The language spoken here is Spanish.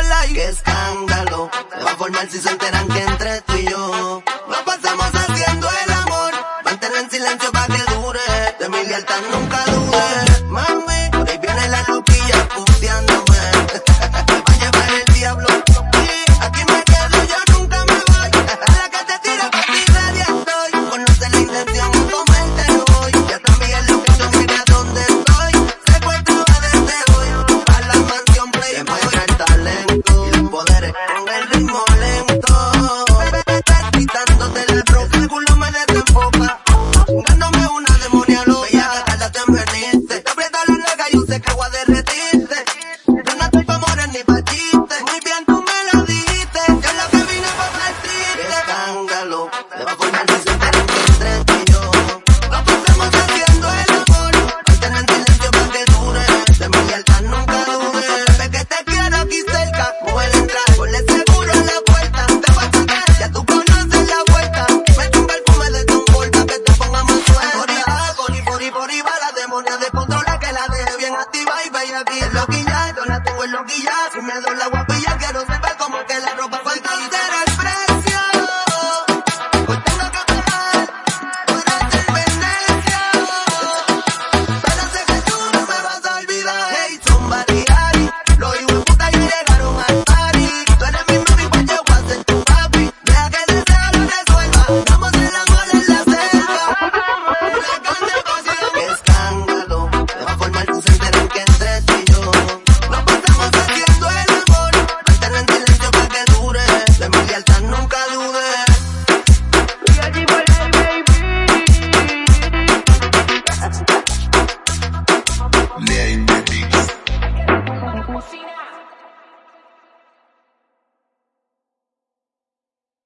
el escándalo. Se va a formar si se enteran que entre tú y yo nos pasamos haciendo el amor. Manténlo en silencio para que dure. De mi lealtad nunca dure. derretiste. Yo no estoy pa' amores ni pa' chistes. Muy bien, tú me lo dijiste. Yo es lo que vine pa' mal triste. Escándalo, le va a formar más entre tú y yo. Nos pasamos haciendo el amor. Hoy tenés silencio pa' que dure. De mi lealtad nunca dudes. Ve que te quiero aquí cerca. Mueve Mujer, entrar, ponle seguro en la puerta. Te voy a tocar, ya tú conoces la vuelta. Me tumba el fume de tu puerta. Que te ponga más suelta. Por ahí, por ahí, por ahí va la demonia de control. Si me doy la guapilla, quiero saber cómo que la ropa suelta.